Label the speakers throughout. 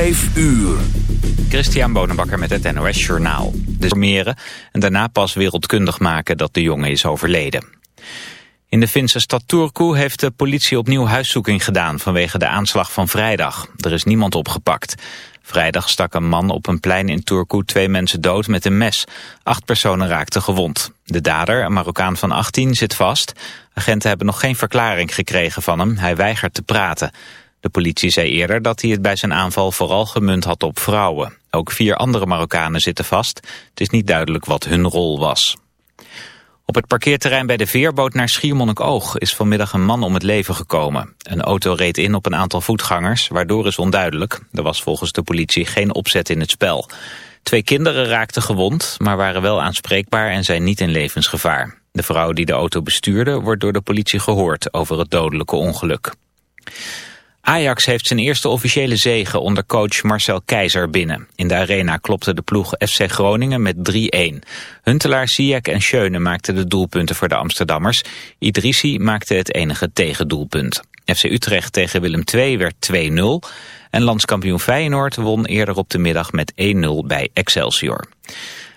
Speaker 1: 5 uur.
Speaker 2: Christian Bonenbakker met het NOS Journaal. De formeren en daarna pas wereldkundig maken dat de jongen is overleden. In de Finse stad Turku heeft de politie opnieuw huiszoeking gedaan vanwege de aanslag van vrijdag. Er is niemand opgepakt. Vrijdag stak een man op een plein in Turku twee mensen dood met een mes. Acht personen raakten gewond. De dader, een Marokkaan van 18, zit vast. Agenten hebben nog geen verklaring gekregen van hem. Hij weigert te praten. De politie zei eerder dat hij het bij zijn aanval vooral gemunt had op vrouwen. Ook vier andere Marokkanen zitten vast. Het is niet duidelijk wat hun rol was. Op het parkeerterrein bij de veerboot naar Schiermonnikoog is vanmiddag een man om het leven gekomen. Een auto reed in op een aantal voetgangers, waardoor is onduidelijk. Er was volgens de politie geen opzet in het spel. Twee kinderen raakten gewond, maar waren wel aanspreekbaar en zijn niet in levensgevaar. De vrouw die de auto bestuurde wordt door de politie gehoord over het dodelijke ongeluk. Ajax heeft zijn eerste officiële zege onder coach Marcel Keizer binnen. In de arena klopte de ploeg FC Groningen met 3-1. Huntelaar, Ziyech en Schöne maakten de doelpunten voor de Amsterdammers. Idrissi maakte het enige tegendoelpunt. FC Utrecht tegen Willem II werd 2-0. En landskampioen Feyenoord won eerder op de middag met 1-0 bij Excelsior.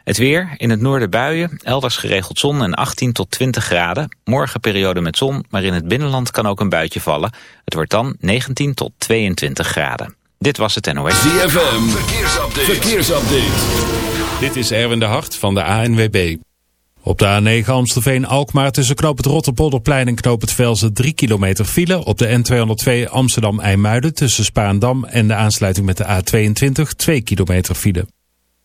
Speaker 2: Het weer, in het noorden buien, elders geregeld zon en 18 tot 20 graden. Morgen periode met zon, maar in het binnenland kan ook een buitje vallen. Het wordt dan 19 tot 22 graden. Dit was het NOS.
Speaker 1: ZFM, verkeersupdate. verkeersupdate.
Speaker 3: Dit is Erwin de Hart van de ANWB. Op de A9 Amstelveen-Alkmaar tussen knoop het Rotterpolderplein en knoop het Velzen 3 kilometer file. Op de N202 Amsterdam-IJmuiden tussen Spaandam en de aansluiting met de A22 2 kilometer file.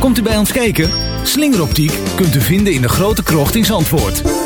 Speaker 4: Komt u bij ons kijken? Slingeroptiek kunt u vinden in de grote krocht in Zandvoort.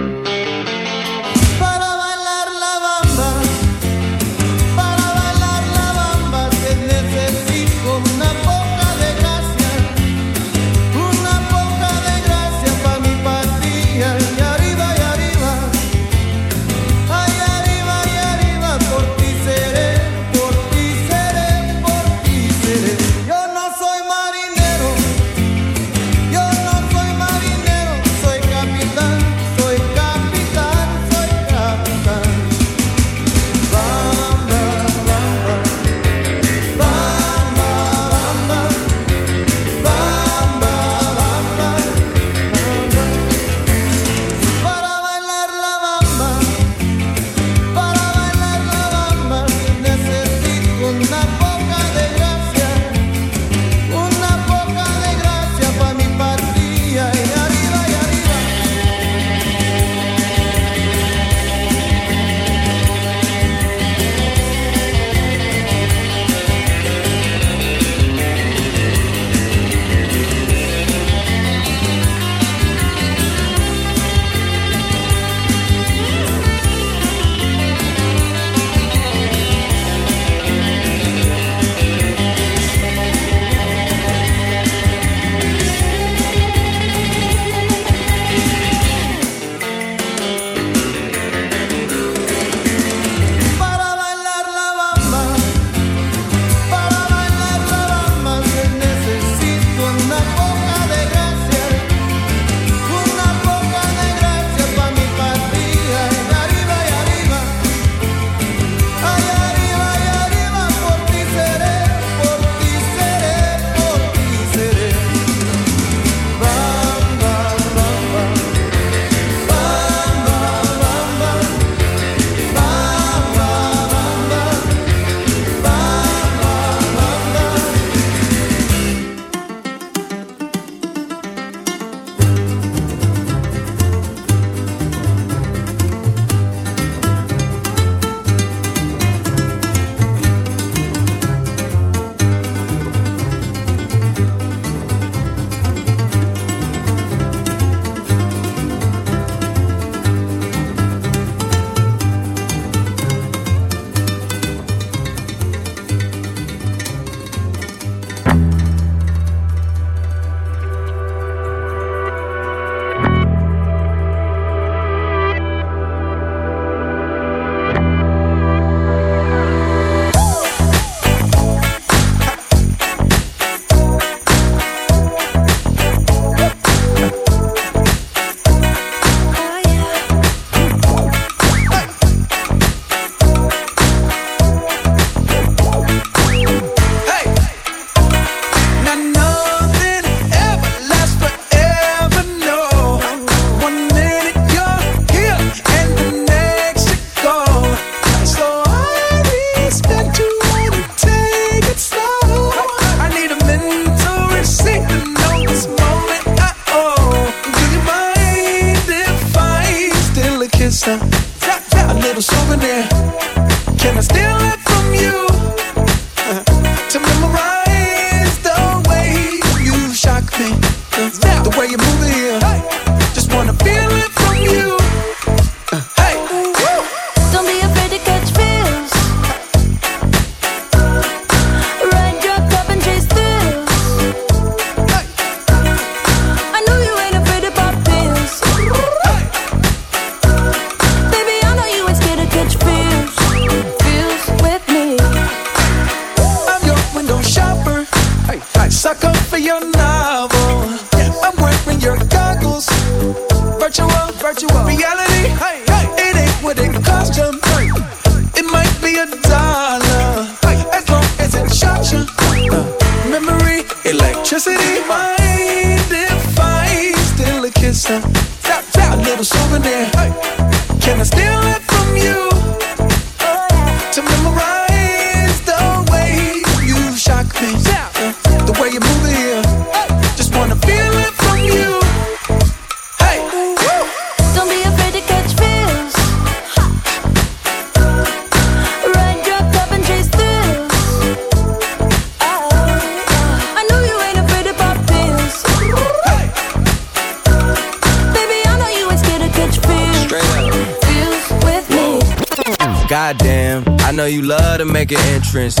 Speaker 5: friends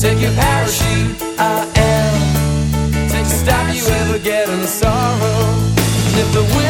Speaker 6: Take your parachute. I am to stop you ever getting sorrow. And if the winds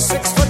Speaker 7: Six foot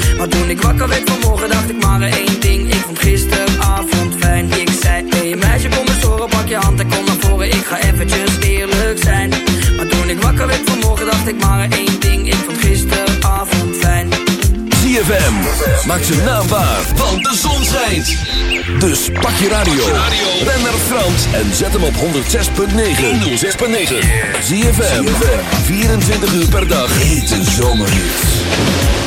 Speaker 8: Maar toen ik wakker werd vanmorgen, dacht ik maar één ding. Ik vond gisteravond fijn. Ik zei, hey meisje, kom eens horen, pak je hand en kom naar voren. Ik ga eventjes eerlijk zijn. Maar toen ik wakker werd vanmorgen, dacht ik maar één ding. Ik vond gisteravond fijn.
Speaker 6: ZFM. Maak zijn naam waar, want de zon schijnt. Dus pak je radio. Ben naar Frans en zet hem op 106.9. 106.9. ZFM. 24 uur per dag. Hete zomerhits.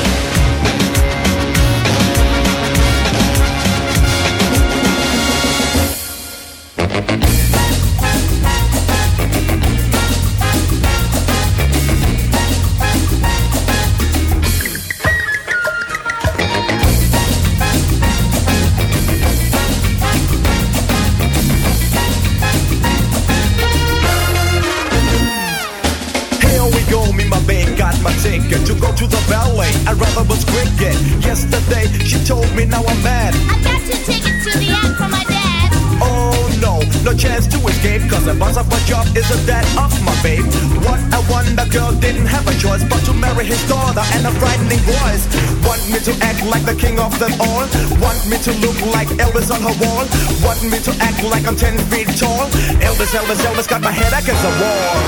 Speaker 9: To look like Elvis on her wall? Want me to act like I'm 10 feet tall? Elvis, Elvis, Elvis got my head against the wall.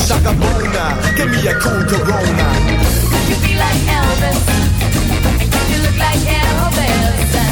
Speaker 9: Shaka Bona, give me a cool Corona.
Speaker 10: Could you be like Elvis? And could you look like Elvis?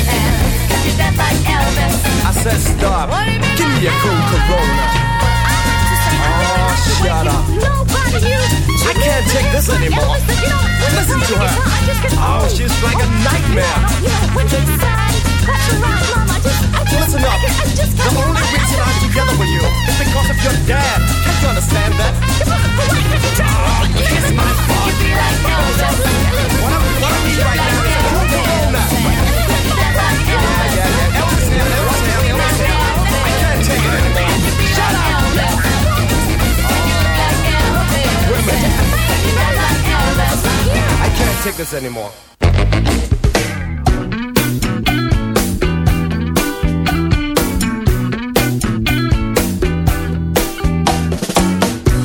Speaker 10: step like Elvis.
Speaker 11: I said stop. Give me a cool Corona. Oh, shut up. I can't take this anymore. Listen to her. Oh, she's like a nightmare. Listen up. The only reason I'm together with you is because of your dad. Can't you understand that? Oh, it's my fault. What I'm, what I'm right now is a cool Corona. I can't take this anymore.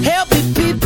Speaker 7: Help me, people.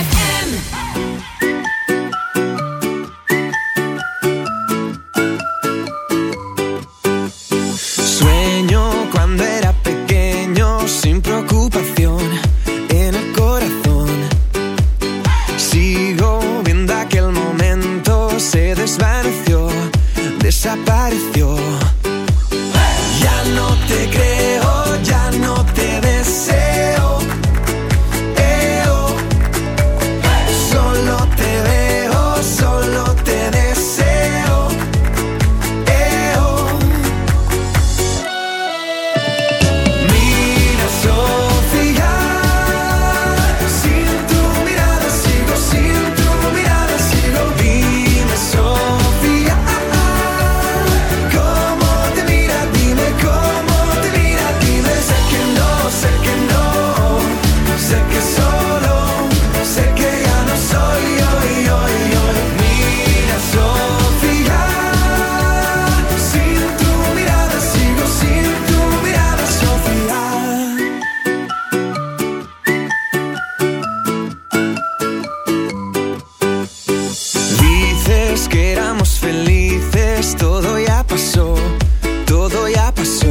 Speaker 3: passa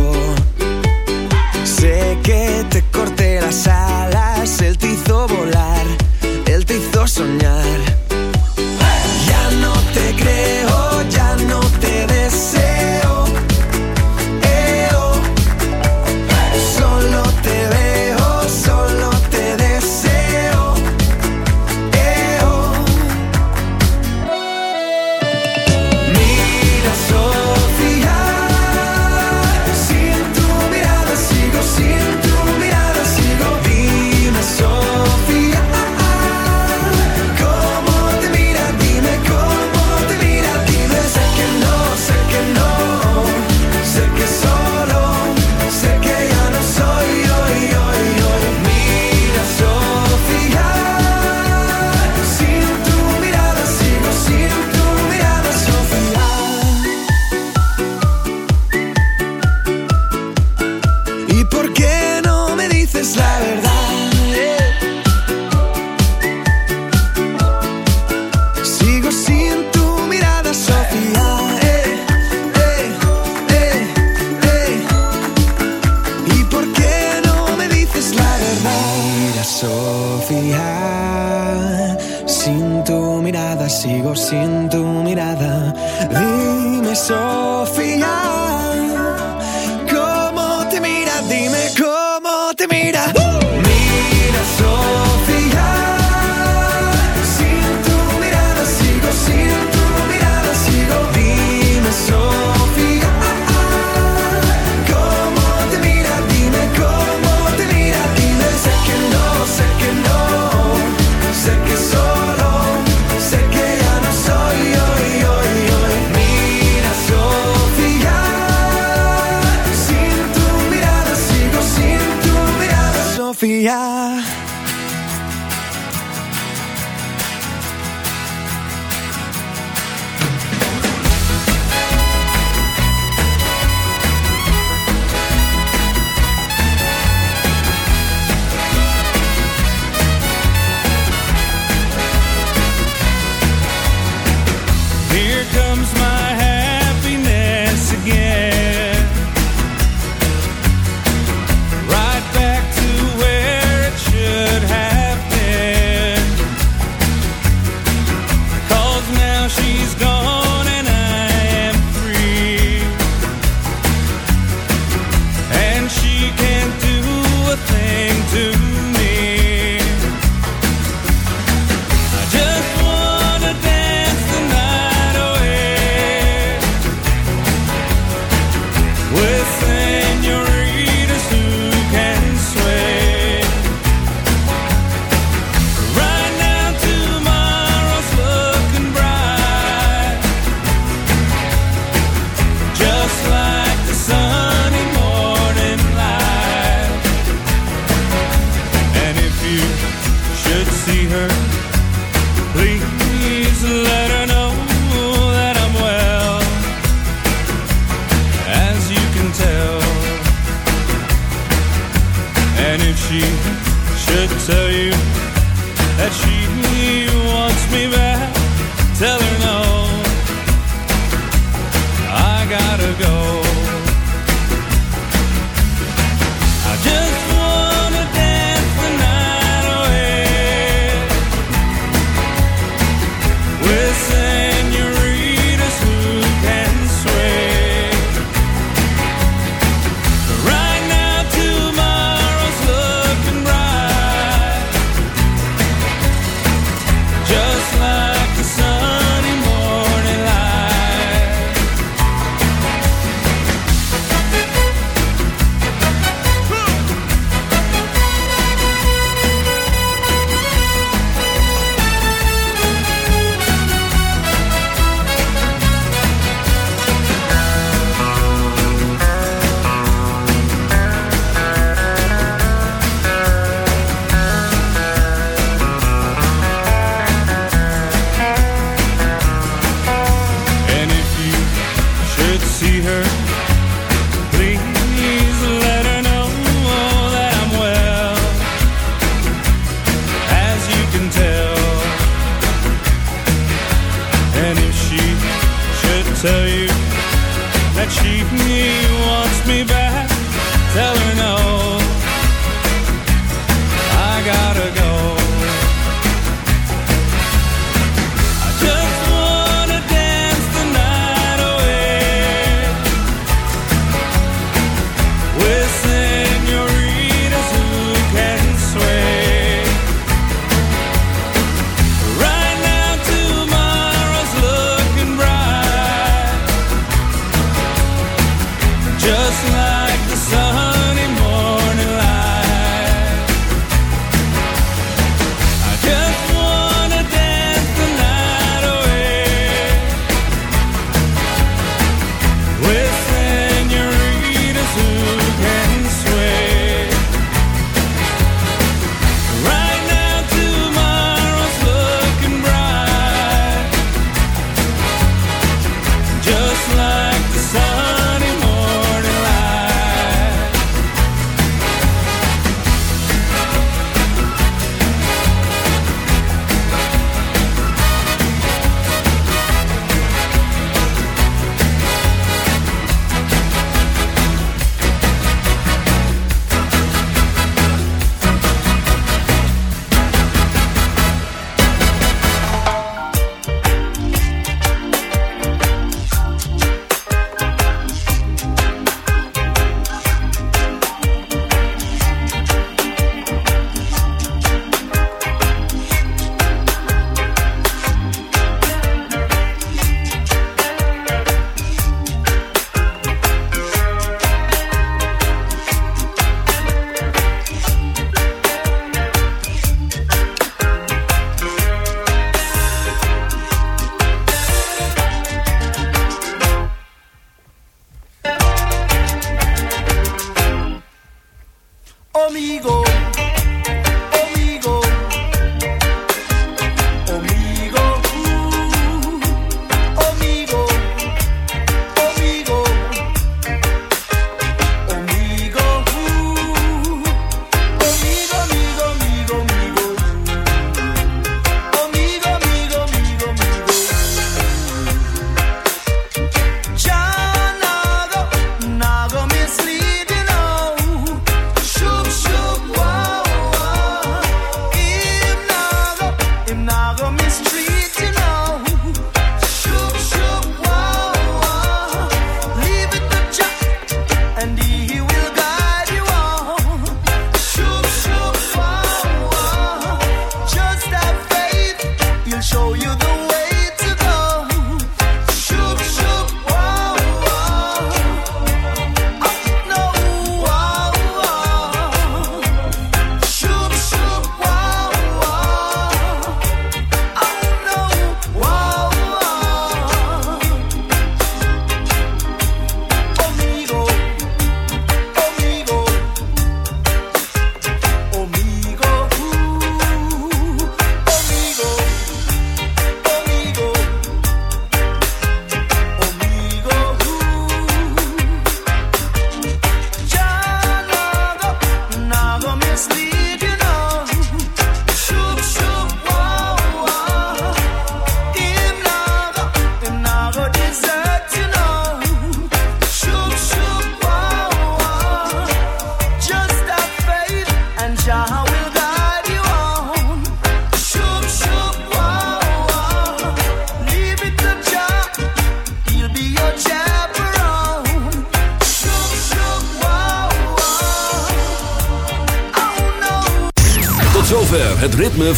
Speaker 3: Go.